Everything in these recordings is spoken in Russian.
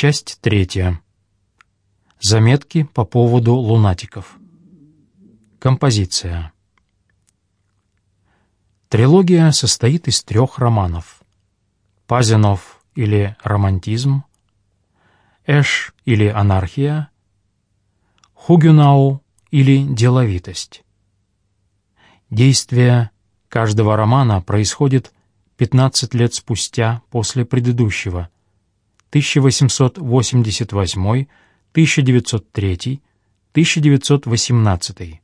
Часть третья. Заметки по поводу лунатиков. Композиция. Трилогия состоит из трех романов. Пазинов или романтизм, Эш или анархия, Хугюнау или деловитость. Действие каждого романа происходит 15 лет спустя после предыдущего, 1888, 1903, 1918.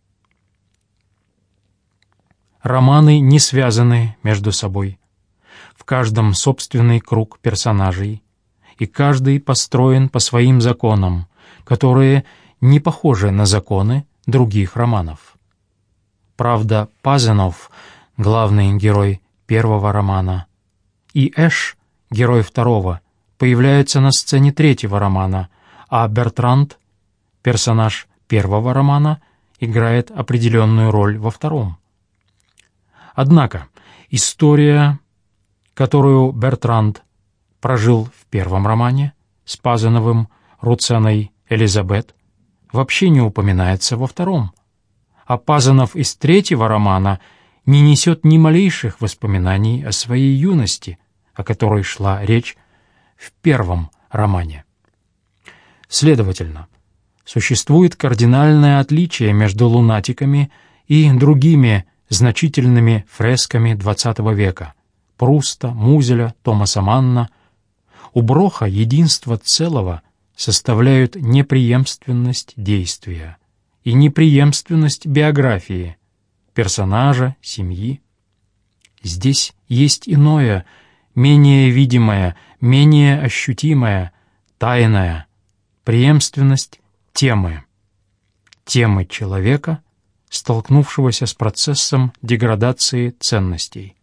Романы не связаны между собой. В каждом собственный круг персонажей, и каждый построен по своим законам, которые не похожи на законы других романов. Правда, Пазенов, главный герой первого романа, и Эш, герой второго, появляются на сцене третьего романа, а Бертранд, персонаж первого романа, играет определенную роль во втором. Однако история, которую Бертранд прожил в первом романе с Пазановым, Руценой, Элизабет, вообще не упоминается во втором. А Пазанов из третьего романа не несет ни малейших воспоминаний о своей юности, о которой шла речь в первом романе. Следовательно, существует кардинальное отличие между лунатиками и другими значительными фресками XX века — Пруста, Музеля, Томаса Манна. У Броха единство целого составляют непреемственность действия и непреемственность биографии, персонажа, семьи. Здесь есть иное, менее видимое, менее ощутимое, тайное, преемственность темы, темы человека — столкнувшегося с процессом деградации ценностей.